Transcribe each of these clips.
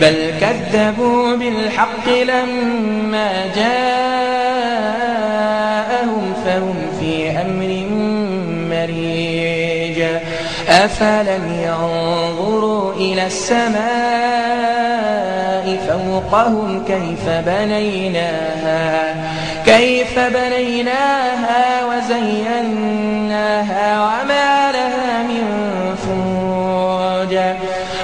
بل كذبوا بالحق لما جاءهم فهم في أمر مريج. أفلم ينظروا إلى السماء فوقهم كيف بنيناها كيف بنيناها وزيناها وما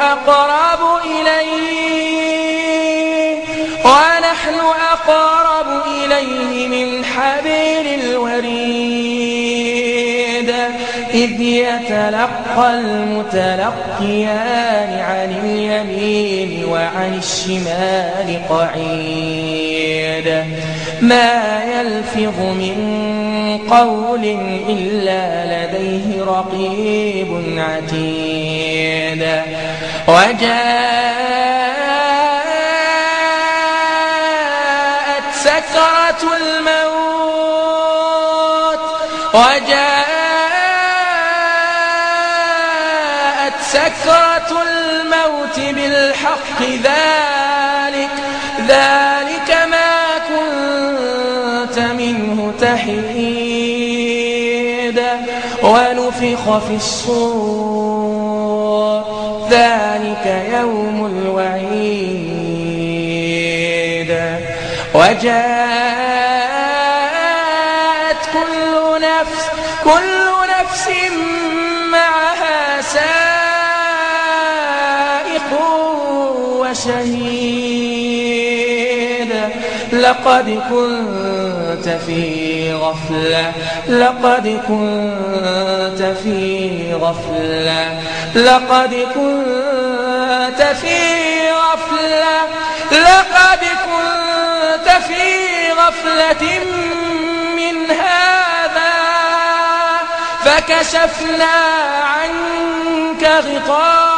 أقرب إليه ونحن أقرب إليه من حبل الوريد إذ يتلقى المتلقيان عن اليمين وعن الشمال قعيد. ما يلفظ من قول إلا لديه رقيب عتيد. وجاءت سكرة الموت. وجاءت سكرة الموت بالحق ذلك ذلك تحيد ونفخ في الصور. ذلك يوم الوعيد. وجاءت كل نفس كل نفس معها سائق وشهيد. لقد كنت في غفلة لقد كنت في غفلة لقد كنت في غفلة لقد كنت في غفلة من هذا فكشفنا عنك غطاءك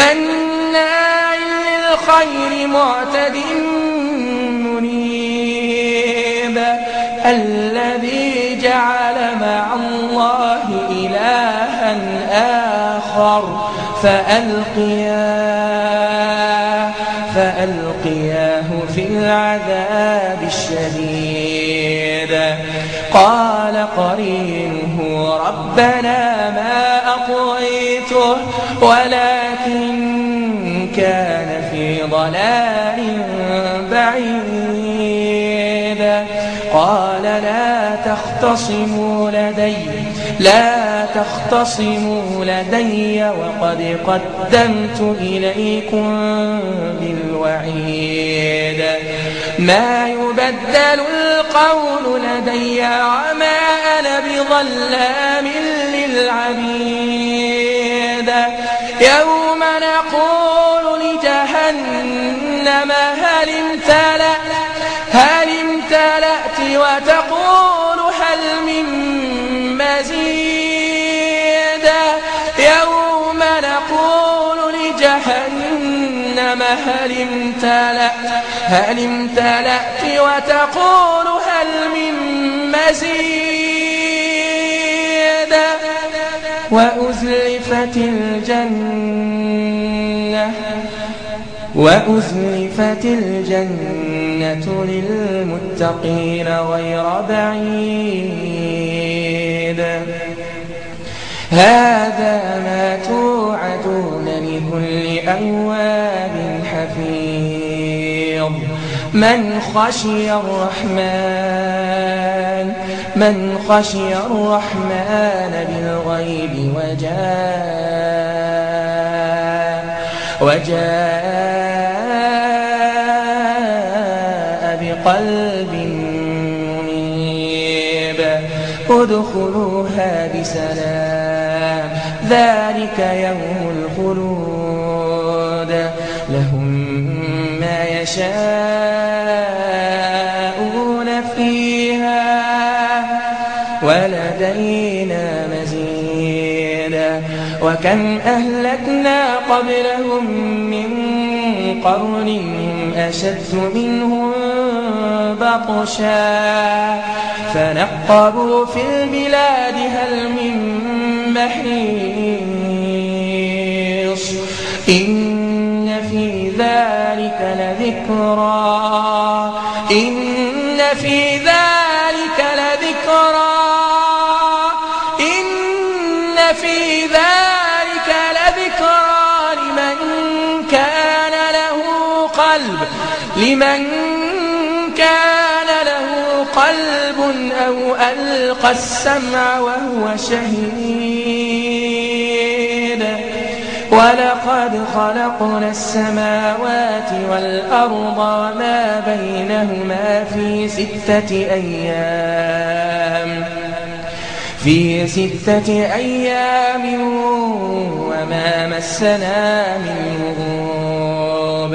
مناع للخير معتد منيب. الذي جعل مع الله إلها آخر. فألقياه فألقياه في العذاب الشديد. قال قرينه ربنا ما أطغيته في ضلال بعيد. قال لا تختصموا لدي لا تختصموا لدي وقد قدمت إليكم بالوعيد. ما يبدل القول لدي وما أنا بظلام للعبيد. يوم نقول لجهنم هل امتلأت هل امتلأت وتقول هل من مزيد؟ يوم نقول لجهنم هل امتلأت هل امتلأت وتقول هل من مزيد؟ وأزلفت الجنة وأزلفت الجنة للمتقين غير بعيد. هذا ما توعدون لكل أواب حفيظ. من خشي الرحمن من خشي الرحمن بالغيب وجاء وجاء بقلب منيب. ادخلوها بسلام. ذلك يوم الخلود. لهم ما يشاءون وكم أهلكنا قبلهم من قرن أشد منهم بطشا. فنقبوا في البلاد هل من محيص. إن في ذلك لذكرى. إن في ذلك لذكرى. إن في ذلك لمن كان له قلب أو ألقى السمع وهو شهيد. ولقد خلقنا السماوات والأرض وما بينهما في ستة أيام. في ستة أيام وما مسنا من لغوب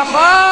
يخاف